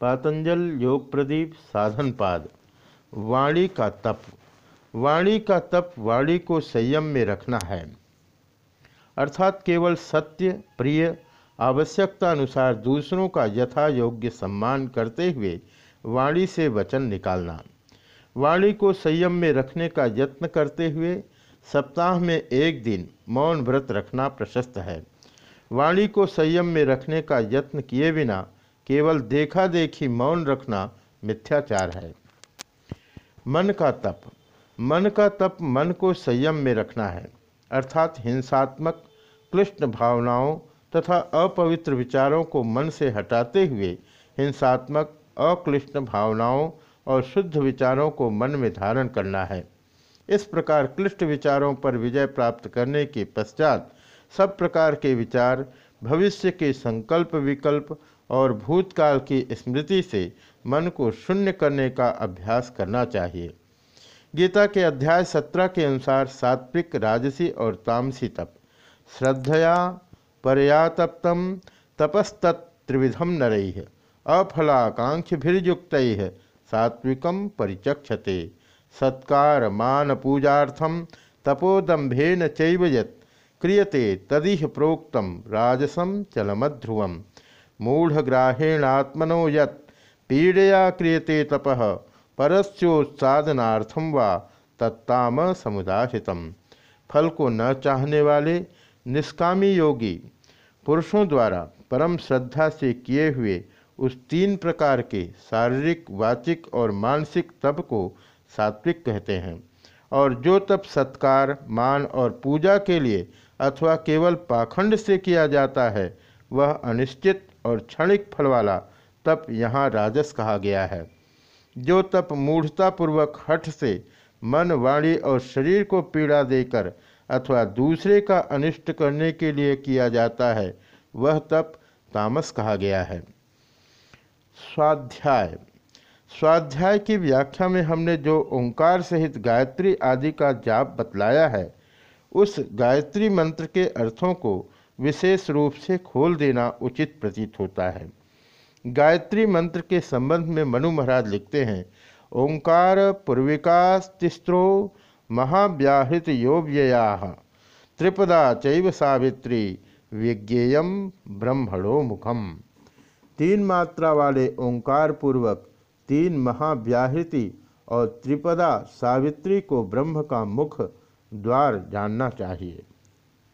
पातंजल, योग प्रदीप, साधन पाद। वाणी का तप। वाणी का तप वाणी को संयम में रखना है। अर्थात केवल सत्य, प्रिय आवश्यकता अनुसार दूसरों का यथा योग्य सम्मान करते हुए वाणी से वचन निकालना। वाणी को संयम में रखने का यत्न करते हुए सप्ताह में एक दिन मौन व्रत रखना प्रशस्त है। वाणी को संयम में रखने का यत्न किए बिना केवल देखा देखी मौन रखना मिथ्याचार है। मन का तप। मन का तप मन को संयम में रखना है। अर्थात हिंसात्मक क्लिष्ट भावनाओं तथा अपवित्र विचारों को मन से हटाते हुए हिंसात्मक, अक्लिष्ट भावनाओं और शुद्ध विचारों को मन में धारण करना है। इस प्रकार क्लिष्ट विचारों पर विजय प्राप्त करने के पश्चात सब प्रकार के विचार भविष्य के संकल्प विकल्प और भूतकाल की स्मृति से मन को शून्य करने का अभ्यास करना चाहिए। गीता के अध्याय सत्रह के अनुसार सात्विक, राजसी और तामसी तप। श्रद्धया परयातप्तम तपस्तत्रिविधम नरैः अफलाकांक्षभिर्युक्त सात्विकम परिचक्षते। सत्कार मान पूजार्थम तपोदंभेन चैव यत् क्रियते तदिह प्रोक्तम राजसम चलमध्रुवम मूढ़ग्राहेणात्मनो यत् पीड़या क्रियते तपः परस्योत्सादनार्थम व तत्ताम समुदाहित फल को न चाहने वाले निष्कामी योगी, पुरुषों द्वारा परम श्रद्धा से किए हुए उस तीन प्रकार के शारीरिक, वाचिक और मानसिक तप को सात्विक कहते हैं। और जो तप सत्कार, मान और पूजा के लिए अथवा केवल पाखंड से किया जाता है, वह अनिश्चित और क्षणिक फल वाला तप यहाँ राजस कहा गया है। जो तप मूढ़तापूर्वक हठ से मन, वाणी और शरीर को पीड़ा देकर अथवा दूसरे का अनिष्ट करने के लिए किया जाता है, वह तप तामस कहा गया है। स्वाध्याय। स्वाध्याय की व्याख्या में हमने जो ओंकार सहित गायत्री आदि का जाप बतलाया है, उस गायत्री मंत्र के अर्थों को विशेष रूप से खोल देना उचित प्रतीत होता है। गायत्री मंत्र के संबंध में मनु महाराज लिखते हैं, ओंकार पूर्विकास्तिस्त्रो महाव्याहृत योव्यया, त्रिपदा चैव सावित्री विज्ञेयम ब्रह्मणो मुखम। तीन मात्रा वाले ओंकार पूर्वक तीन महाव्याहृति और त्रिपदा सावित्री को ब्रह्म का मुख द्वार जानना चाहिए।